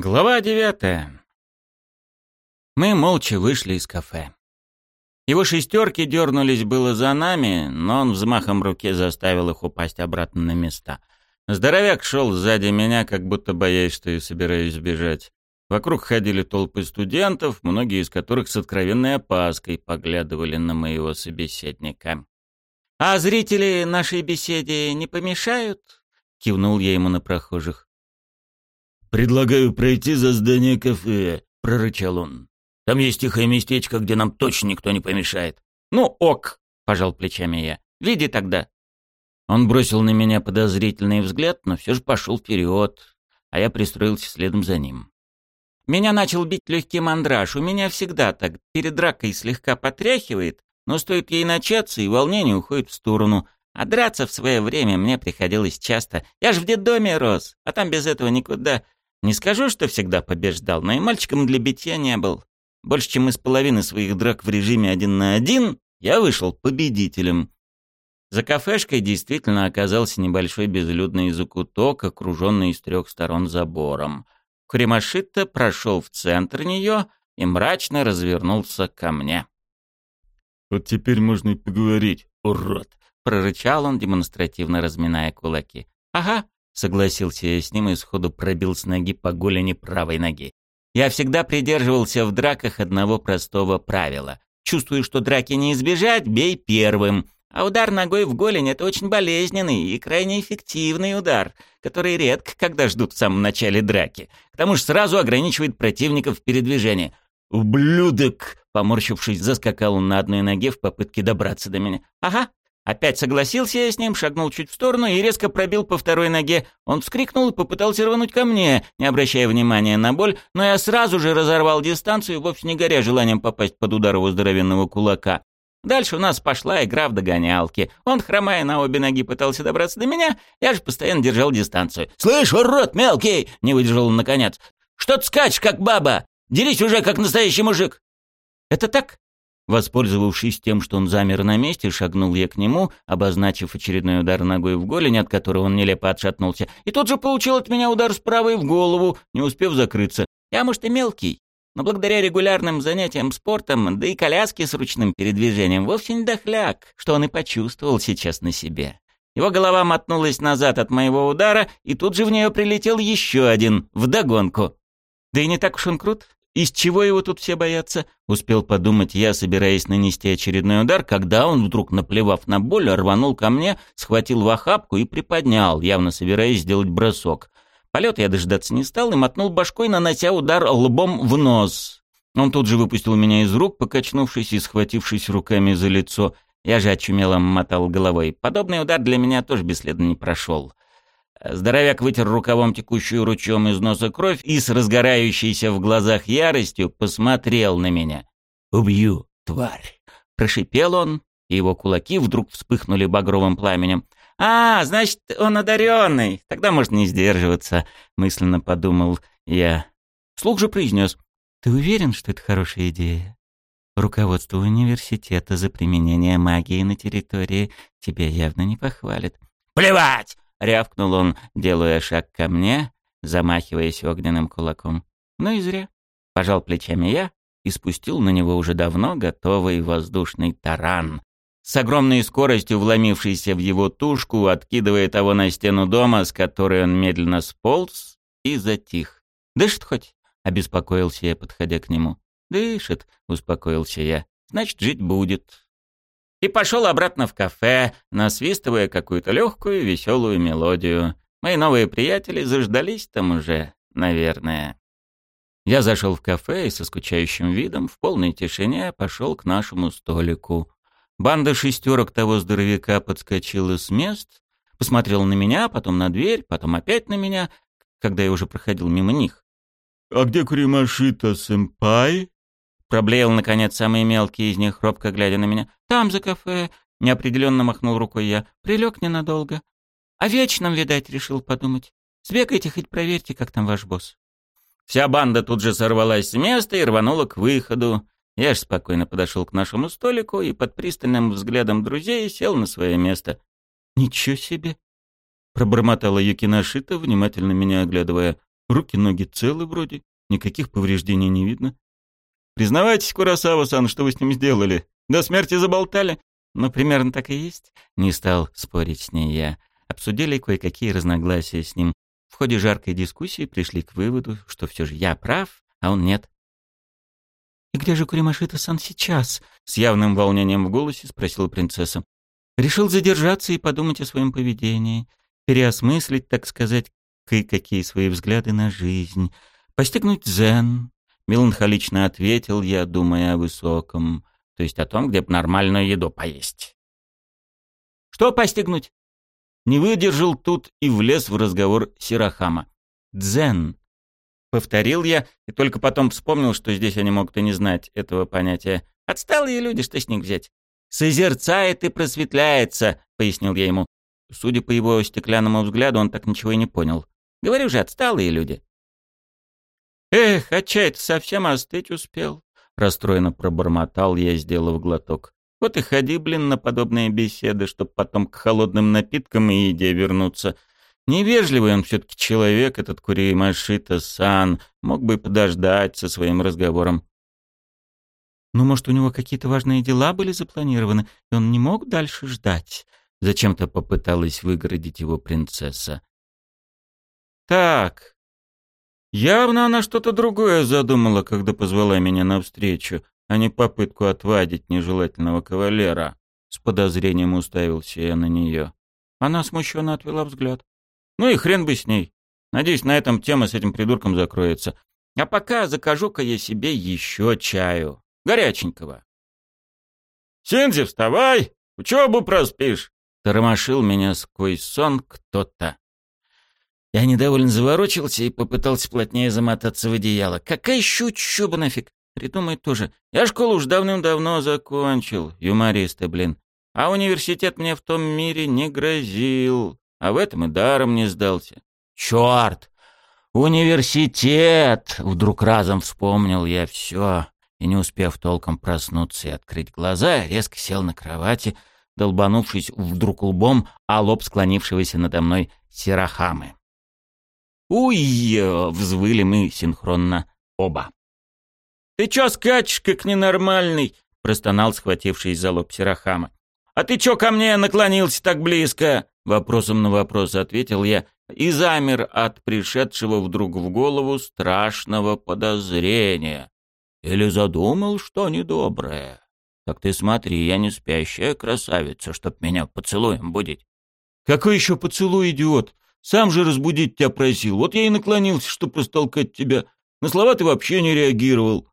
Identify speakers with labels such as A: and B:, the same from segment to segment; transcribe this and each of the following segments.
A: Глава девятая. Мы молча вышли из кафе. Его шестерки дернулись было за нами, но он взмахом руки заставил их упасть обратно на места. Здоровяк шел сзади меня, как будто боясь, что я собираюсь сбежать. Вокруг ходили толпы студентов, многие из которых с откровенной опаской поглядывали на моего собеседника. «А зрители нашей беседе не помешают?» — кивнул я ему на прохожих.
B: «Предлагаю пройти за здание кафе», — прорычал он. «Там есть тихое местечко, где нам точно никто не помешает».
A: «Ну, ок», — пожал плечами я. «Види тогда». Он бросил на меня подозрительный взгляд, но все же пошел вперед, а я пристроился следом за ним. Меня начал бить легкий мандраж. У меня всегда так. Перед дракой слегка потряхивает, но стоит ей начаться, и волнение уходит в сторону. А драться в свое время мне приходилось часто. Я ж в детдоме рос, а там без этого никуда. Не скажу, что всегда побеждал, но и мальчиком для битья не был. Больше, чем из половины своих драк в режиме один на один, я вышел победителем. За кафешкой действительно оказался небольшой безлюдный закуток, окруженный с трех сторон забором. Куримашита прошел в центр нее и мрачно развернулся ко мне.
B: «Вот теперь можно и поговорить, урод!»
A: — прорычал он, демонстративно разминая кулаки. «Ага, Согласился я с ним и сходу пробил с ноги по голени правой ноги. Я всегда придерживался в драках одного простого правила. Чувствую, что драки не избежать, бей первым. А удар ногой в голень — это очень болезненный и крайне эффективный удар, который редко когда ждут в самом начале драки. К тому же сразу ограничивает противников в передвижении. «Ублюдок!» — поморщившись, заскакал он на одной ноге в попытке добраться до меня. «Ага, Опять согласился я с ним, шагнул чуть в сторону и резко пробил по второй ноге. Он вскрикнул и попытался рвануть ко мне, не обращая внимания на боль, но я сразу же разорвал дистанцию, вовсе не горя желанием попасть под удар его здоровенного кулака. Дальше у нас пошла игра в догонялки. Он, хромая на обе ноги, пытался добраться до меня, я же постоянно держал дистанцию. «Слышь, урод мелкий!» — не выдержал он наконец. «Что ты скачешь, как баба? Делись уже, как настоящий мужик!» «Это так?» Воспользовавшись тем, что он замер на месте, шагнул я к нему, обозначив очередной удар ногой в голень, от которого он нелепо отшатнулся, и тут же получил от меня удар с правой в голову, не успев закрыться. Я, может, и мелкий, но благодаря регулярным занятиям спортом, да и коляске с ручным передвижением, вовсе не дохляк, что он и почувствовал сейчас на себе. Его голова мотнулась назад от моего удара, и тут же в нее прилетел еще один, вдогонку. Да и не так уж он крут. Из чего его тут все боятся? Успел подумать я, собираясь нанести очередной удар, когда он вдруг, наплевав на боль, рванул ко мне, схватил в охапку и приподнял, явно собираясь сделать бросок. Полет я дождаться не стал и мотнул башкой, нанося удар лбом в нос. Он тут же выпустил меня из рук, покачнувшись и схватившись руками за лицо. Я же очумело мотал головой. Подобный удар для меня тоже бесследно не прошел. Здоровяк вытер рукавом текущую ручьем из носа кровь и с разгорающейся в глазах яростью посмотрел на меня. «Убью, тварь!» — прошипел он, и его кулаки вдруг вспыхнули багровым пламенем. «А, значит, он одаренный. Тогда можно не сдерживаться», — мысленно подумал я. Слух же произнес. «Ты уверен, что это хорошая идея? Руководство университета за применение магии на территории тебя явно не похвалит». «Плевать!» — рявкнул он, делая шаг ко мне, замахиваясь огненным кулаком. Ну и зря. Пожал плечами я и спустил на него уже давно готовый воздушный таран, с огромной скоростью вломившийся в его тушку, откидывая того на стену дома, с которой он медленно сполз и затих. «Дышит хоть?» — обеспокоился я, подходя к нему. «Дышит», — успокоился я. «Значит, жить будет» и пошел обратно в кафе, насвистывая какую-то легкую веселую мелодию. Мои новые приятели заждались там уже, наверное. Я зашел в кафе и со скучающим видом в полной тишине пошел к нашему столику. Банда шестерок того здоровяка подскочила с мест, посмотрела на меня, потом на дверь, потом опять на меня, когда я уже проходил мимо них.
B: «А где Куримашита-сэмпай?»
A: Проблеял, наконец, самый мелкий из них, робко глядя на меня. «Там, за кафе!» — неопределенно махнул рукой я. «Прилег ненадолго. О вечном, видать, решил подумать. Сбегайте, хоть проверьте, как там ваш босс». Вся банда тут же сорвалась с места и рванула к выходу. Я ж спокойно подошел к нашему столику и под пристальным взглядом друзей сел на свое место. «Ничего себе!» — пробормотала Юкиношита, внимательно меня оглядывая.
C: Руки-ноги целы вроде, никаких повреждений не видно. Признавайтесь, Курасава-сан, что вы с ним сделали? До смерти заболтали?
A: Ну, примерно так и есть. Не стал спорить с ней я. Обсудили кое-какие разногласия с ним. В ходе жаркой дискуссии пришли к выводу, что все же я прав, а он нет. «И где же Куримашита-сан сейчас?» — с явным волнением в голосе спросила принцесса. «Решил задержаться и подумать о своем поведении, переосмыслить, так сказать, кое-какие свои взгляды на жизнь, постигнуть дзен». Меланхолично ответил я, думая о высоком, то есть о том, где бы нормальную еду поесть. «Что постигнуть?» Не выдержал тут и влез в разговор Сирахама. «Дзен», Повторил я и только потом вспомнил, что здесь они могут и не знать этого понятия. «Отсталые люди, что с них взять?» «Созерцает и просветляется», — пояснил я ему. Судя по его стеклянному взгляду, он так ничего и не понял. «Говорю же, отсталые люди». «Эх, а чай-то совсем остыть успел», — расстроенно пробормотал я, сделав глоток. «Вот и ходи, блин, на подобные беседы, чтоб потом к холодным напиткам и еде вернуться. Невежливый он все-таки человек, этот Куримашита-сан. Мог бы подождать со своим разговором. Ну, может, у него какие-то важные дела были запланированы, и он не мог дальше ждать. Зачем-то попыталась выгородить его принцесса. Так, явно она что-то другое задумала, когда позвала меня навстречу, а не попытку отвадить нежелательного кавалера. С подозрением уставился я на нее. Она смущенно отвела взгляд. Ну и хрен бы с ней. Надеюсь, на этом тема с этим придурком закроется. А пока закажу-ка я себе еще чаю. Горяченького. «Синзи, вставай! Учебу проспишь!» Тормошил меня сквозь сон кто-то. Я недовольно заворочился и попытался плотнее замотаться в одеяло. Какая еще учеба нафиг? Придумай тоже. Я школу уж давным-давно закончил, юмористы, блин. А университет мне в том мире не грозил а в этом и даром не сдался. Черт! Университет! Вдруг разом вспомнил я все, и не успев толком проснуться и открыть глаза, резко сел на кровати, долбанувшись вдруг лбом, а лоб склонившегося надо мной Сирахамы. «Уй!» — взвыли мы синхронно оба. «Ты чё скачешь, как ненормальный?» — простонал схватившись за лоб Сирахама. «А ты чё ко мне наклонился так близко?» Вопросом на вопрос ответил я и замер от пришедшего вдруг в голову страшного подозрения. Или задумал что недоброе. Так ты смотри, я не спящая красавица, чтоб меня поцелуем будить. Какой еще поцелуй, идиот? Сам же разбудить тебя просил. Вот я и наклонился, чтоб растолкать тебя. На слова ты вообще не реагировал.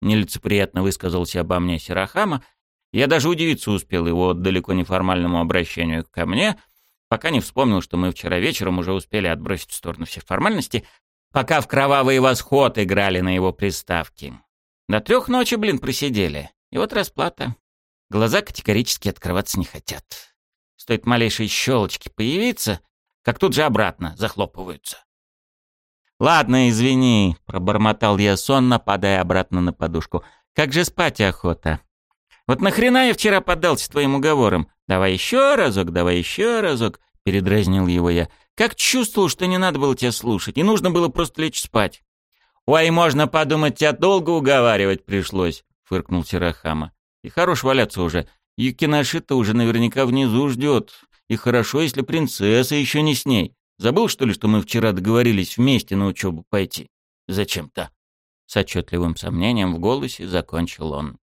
A: Нелицеприятно высказался обо мне Сирахама. Я даже удивиться успел его далеко неформальному обращению ко мне — пока не вспомнил, что мы вчера вечером уже успели отбросить в сторону все формальности, пока в кровавый восход играли на его приставке. До трех ночи, блин, просидели. И вот расплата. Глаза категорически открываться не хотят. Стоит малейшей щелочки появиться, как тут же обратно захлопываются. «Ладно, извини», — пробормотал я сонно, падая обратно на подушку. «Как же спать охота?» «Вот нахрена я вчера поддался твоим уговорам? «Давай еще разок, давай еще разок», — передразнил его я. «Как чувствовал, что не надо было тебя слушать, и нужно было просто лечь спать». «Ой, можно подумать, тебя долго уговаривать пришлось», — фыркнул Сирахама. «И хорош валяться уже. Юкинашита уже наверняка внизу ждет. И хорошо, если принцесса еще не с ней. Забыл, что ли, что мы вчера договорились вместе на учебу пойти? Зачем-то?» С отчетливым сомнением в голосе закончил он.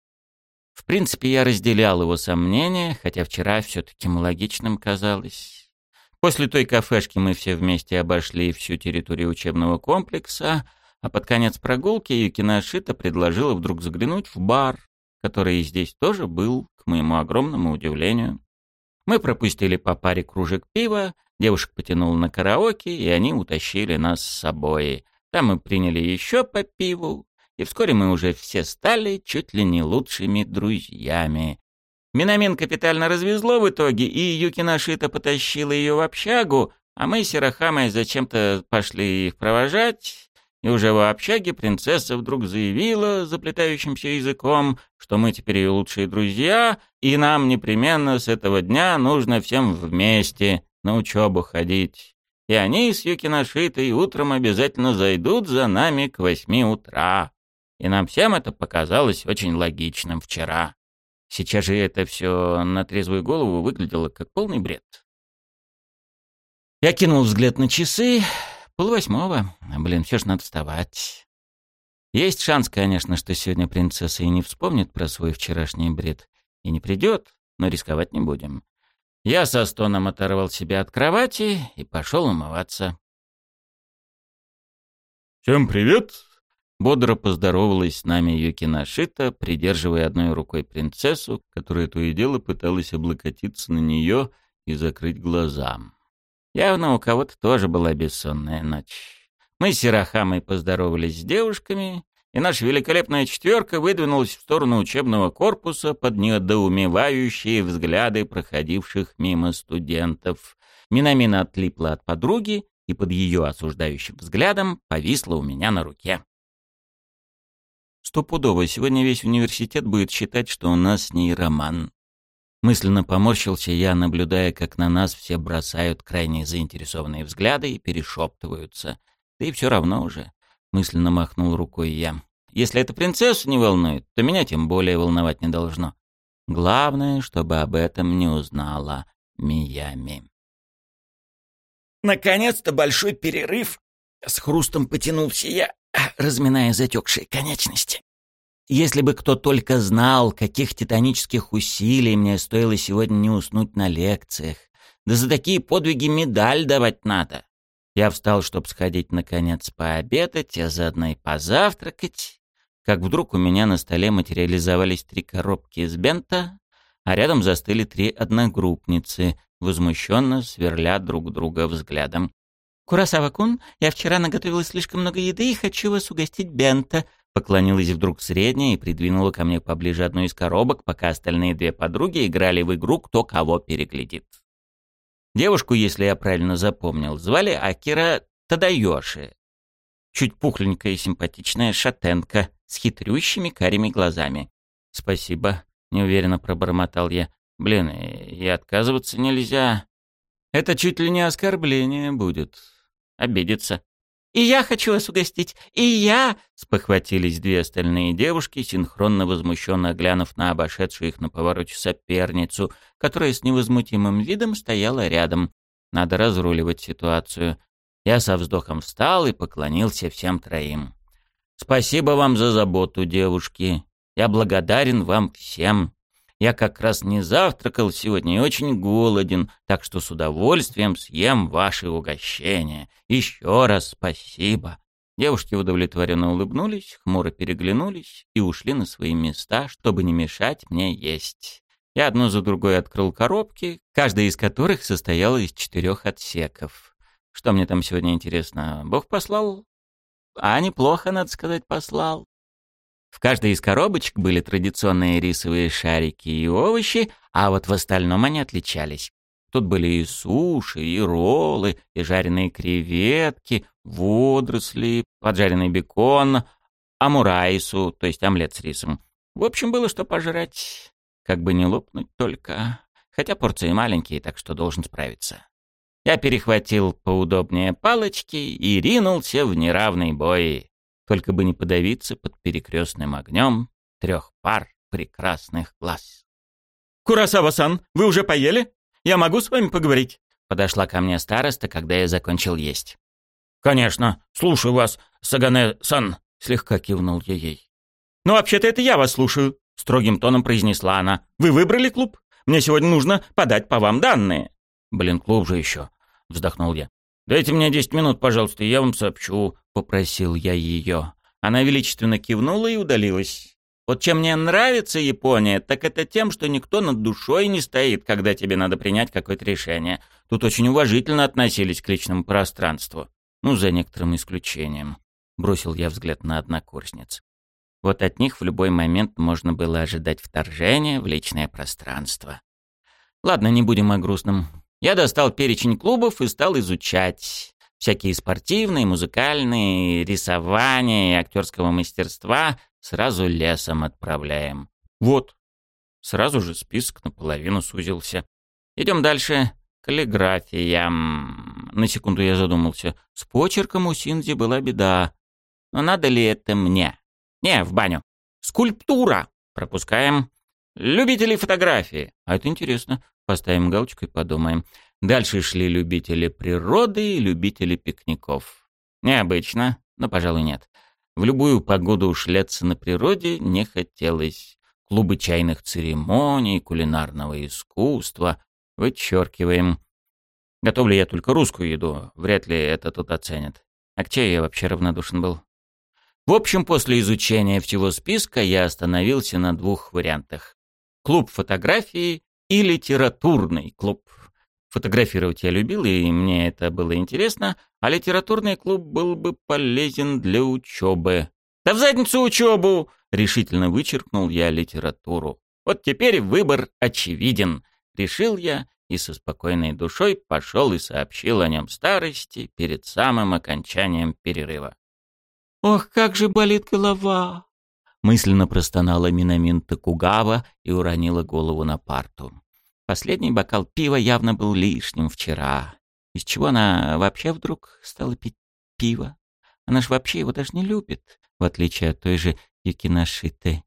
A: В принципе, я разделял его сомнения, хотя вчера все таким логичным казалось. После той кафешки мы все вместе обошли всю территорию учебного комплекса, а под конец прогулки Юкиношита предложила вдруг заглянуть в бар, который здесь тоже был, к моему огромному удивлению. Мы пропустили по паре кружек пива, девушек потянул на караоке, и они утащили нас с собой. Там мы приняли еще по пиву, и вскоре мы уже все стали чуть ли не лучшими друзьями. Минамин капитально развезло в итоге, и Юкина Шита потащила ее в общагу, а мы с Сирахамой зачем-то пошли их провожать, и уже в общаге принцесса вдруг заявила заплетающимся языком, что мы теперь ее лучшие друзья, и нам непременно с этого дня нужно всем вместе на учебу ходить. и они с Юкиношитой утром обязательно зайдут за нами к восьми утра. И нам всем это показалось очень логичным вчера. Сейчас же это все на трезвую голову выглядело как полный бред. Я кинул взгляд на часы. Полвосьмого. Блин, все ж надо вставать. Есть шанс, конечно, что сегодня принцесса и не вспомнит про свой вчерашний бред. И не придет, но рисковать не будем. Я со стоном оторвал себя от кровати и пошел умываться.
C: «Всем привет!»
A: Бодро поздоровалась с нами Юкина Шита, придерживая одной рукой принцессу, которая то и дело пыталась облокотиться на нее и закрыть глаза. Явно у кого-то тоже была бессонная ночь. Мы с Сирахамой поздоровались с девушками, и наша великолепная четверка выдвинулась в сторону учебного корпуса под недоумевающие взгляды проходивших мимо студентов. Минамина отлипла от подруги и под ее осуждающим взглядом повисла у меня на руке. Стопудово, сегодня весь университет будет считать, что у нас с ней роман. Мысленно поморщился я, наблюдая, как на нас все бросают крайне заинтересованные взгляды и перешептываются. Да и все равно уже. Мысленно махнул рукой я. Если это принцессу не волнует, то меня тем более волновать не должно. Главное, чтобы об этом не узнала Миями.
B: Наконец-то большой перерыв. С хрустом потянулся я, разминая затекшие конечности.
A: Если бы кто только знал, каких титанических усилий мне стоило сегодня не уснуть на лекциях. Да за такие подвиги медаль давать надо. Я встал, чтобы сходить наконец пообедать, а заодно и позавтракать как вдруг у меня на столе материализовались три коробки из бента, а рядом застыли три одногруппницы, возмущенно сверля друг друга взглядом. «Курасава-кун, я вчера наготовила слишком много еды и хочу вас угостить бента», Поклонилась вдруг средняя и придвинула ко мне поближе одну из коробок, пока остальные две подруги играли в игру «Кто кого переглядит». Девушку, если я правильно запомнил, звали Акира Тадайоши. Чуть пухленькая и симпатичная шатенка, с хитрющими карими глазами. «Спасибо», — неуверенно пробормотал я. «Блин, и отказываться нельзя. Это чуть ли не оскорбление будет. Обидеться». «И я хочу вас угостить! И я!» — спохватились две остальные девушки, синхронно возмущенно глянув на обошедшую их на повороте соперницу, которая с невозмутимым видом стояла рядом. Надо разруливать ситуацию. Я со вздохом встал и поклонился всем троим. Спасибо вам за заботу, девушки. Я благодарен вам всем. Я как раз не завтракал сегодня и очень голоден, так что с удовольствием съем ваши угощения. Еще раз спасибо». Девушки удовлетворенно улыбнулись, хмуро переглянулись и ушли на свои места, чтобы не мешать мне есть. Я одну за другой открыл коробки, каждая из которых состояла из четырех отсеков. Что мне там сегодня интересно? Бог послал? А неплохо, надо сказать, послал. В каждой из коробочек были традиционные рисовые шарики и овощи, а вот в остальном они отличались. Тут были и суши, и роллы, и жареные креветки, водоросли, поджаренный бекон, амурайсу, то есть омлет с рисом. В общем, было что пожрать. Как бы не лопнуть только. Хотя порции маленькие, так что должен справиться. Я перехватил поудобнее палочки и ринулся в неравный бой. Только бы не подавиться под перекрестным огнем трех пар прекрасных глаз.
C: «Курасава-сан, вы уже поели? Я могу с вами поговорить?»
A: Подошла ко мне староста, когда я закончил есть.
B: «Конечно, слушаю вас, Сагане-сан», — слегка кивнул я ей.
C: «Ну, вообще-то это я вас слушаю», — строгим тоном произнесла она. «Вы выбрали клуб? Мне сегодня нужно подать по вам данные».
B: «Блин, клуб же еще. — вздохнул я. «Дайте мне десять минут, пожалуйста, и я вам сообщу», — попросил я ее.
A: Она величественно кивнула и удалилась. Вот чем мне нравится Япония, так это тем, что никто над душой не стоит, когда тебе надо принять какое-то решение. Тут очень уважительно относились к личному пространству. Ну, за некоторым исключением. Бросил я взгляд на однокурсниц. Вот от них в любой момент можно было ожидать вторжения в личное пространство. Ладно, не будем о грустном. Я достал перечень клубов и стал изучать. Всякие спортивные, музыкальные, рисование и актерского мастерства сразу лесом отправляем. Вот. Сразу же список наполовину сузился. Идем дальше. Каллиграфия. На секунду я задумался. С почерком у Синзи была беда. Но надо ли это мне? Не, в баню. Скульптура. Пропускаем. Любители фотографии. А это интересно. Поставим галочку и подумаем. Дальше шли любители природы и любители пикников. Необычно, но, пожалуй, нет. В любую погоду ушляться на природе не хотелось. Клубы чайных церемоний, кулинарного искусства. Вычеркиваем. Готовлю я только русскую еду. Вряд ли это тут оценят. А к чаю я вообще равнодушен был. В общем, после изучения всего списка я остановился на двух вариантах. Клуб фотографии и литературный клуб. Фотографировать я любил, и мне это было интересно, а литературный клуб был бы полезен для учебы. «Да в задницу учебу!» — решительно вычеркнул я литературу. «Вот теперь выбор очевиден», — решил я и со спокойной душой пошел и сообщил о нем старости перед самым окончанием перерыва. «Ох, как же болит голова!» Мысленно простонала Минамин Токугава и уронила голову на парту. Последний бокал пива явно был лишним вчера. Из чего она вообще вдруг стала пить пиво? Она ж вообще его даже не любит, в отличие от той же Юкиношиты.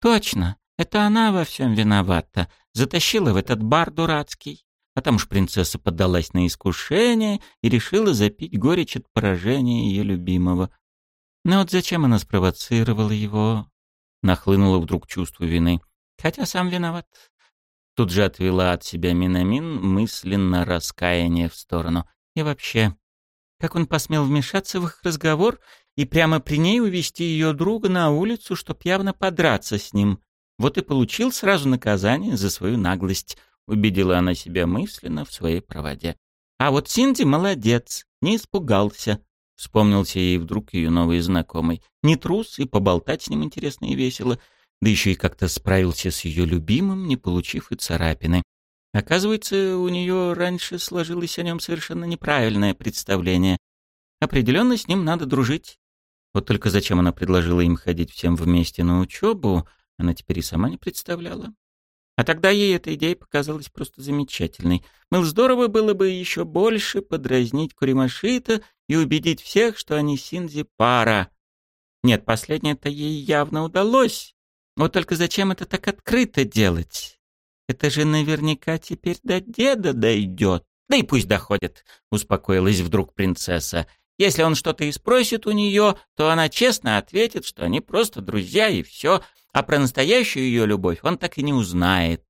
A: Точно, это она во всем виновата. Затащила в этот бар дурацкий. А там уж принцесса поддалась на искушение и решила запить горечь от поражения ее любимого. Но вот зачем она спровоцировала его? Нахлынуло вдруг чувство вины. Хотя сам виноват. Тут же отвела от себя Минамин мысленно раскаяние в сторону. И вообще, как он посмел вмешаться в их разговор и прямо при ней увести ее друга на улицу, чтоб явно подраться с ним? Вот и получил сразу наказание за свою наглость. Убедила она себя мысленно в своей проводе. А вот Синди молодец, не испугался. Вспомнился ей вдруг ее новый знакомый. Не трус, и поболтать с ним интересно и весело да еще и как-то справился с ее любимым, не получив и царапины. Оказывается, у нее раньше сложилось о нем совершенно неправильное представление. Определенно с ним надо дружить. Вот только зачем она предложила им ходить всем вместе на учебу, она теперь и сама не представляла. А тогда ей эта идея показалась просто замечательной. Мыл здорово было бы еще больше подразнить Куримашита и убедить всех, что они Синзи пара. Нет, последнее-то ей явно удалось. Вот только зачем это так открыто делать? Это же наверняка теперь до деда дойдет. Да и пусть доходит, успокоилась вдруг принцесса. Если он что-то и спросит у нее, то она честно ответит, что они просто друзья и все, а про настоящую ее любовь он так и не узнает.